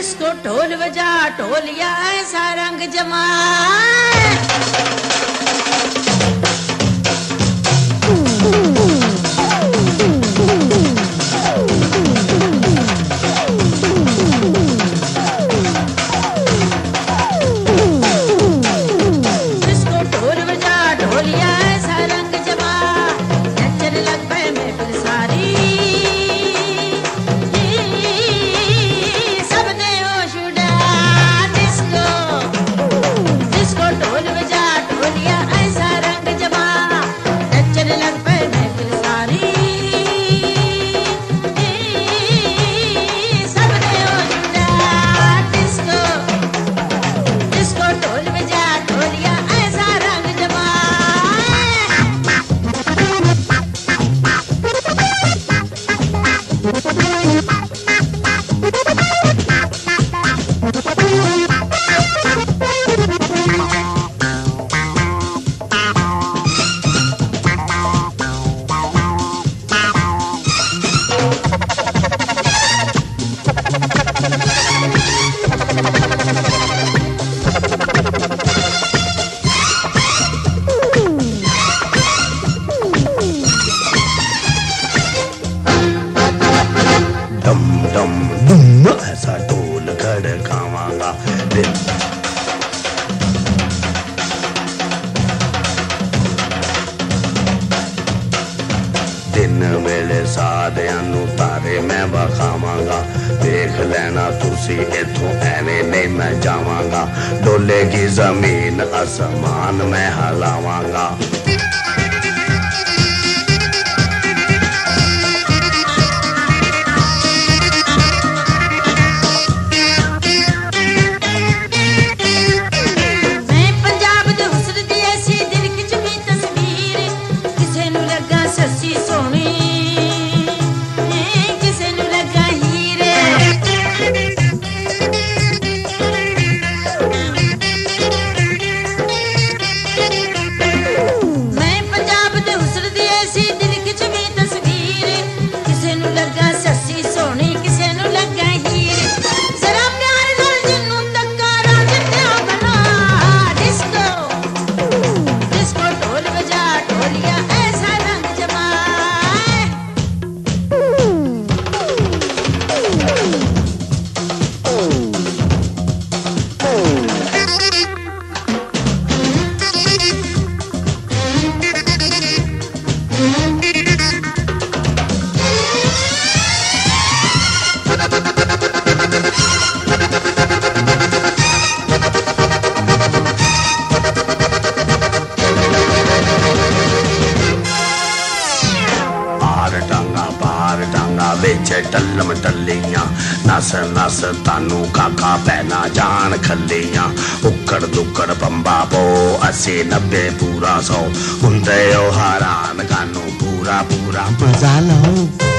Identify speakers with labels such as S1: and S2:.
S1: ढोल बजा ढोलिया ऐसा रंग जमा दम धुम ऐसा ढोल
S2: खड़कावांगा।
S1: दिल दिन वेले साधिया तारे मैं बखावांगा। देख लेना तुसी इथों नहीं मैं जावा डोले की ज़मीन असमान मैं हलावांगा। sessi
S2: soni ਟਾਂਗਾ ਪਾਰ ਟਾਂਗਾ ਵਿੱਚ ਟੱਲਮ ਟੱਲੀਆਂ। ਨਸ ਨਸ ਤਾਨੂੰ ਕਾਕਾ ਪੈਣਾ ਜਾਣ ਖੱਲੀਆਂ। ਉੱਕੜ ਦੁੱਕੜ ਬੰਬਾ ਬੋ ਅਸੀਂ 90 ਪੂਰਾ ਸੌ। ਹੁੰਦੇ ਉਹ ਹੈਰਾਨ, ਕਾਨੂੰ ਪੂਰਾ ਪੂਰਾ ਮਜ਼ਾ ਲਓ।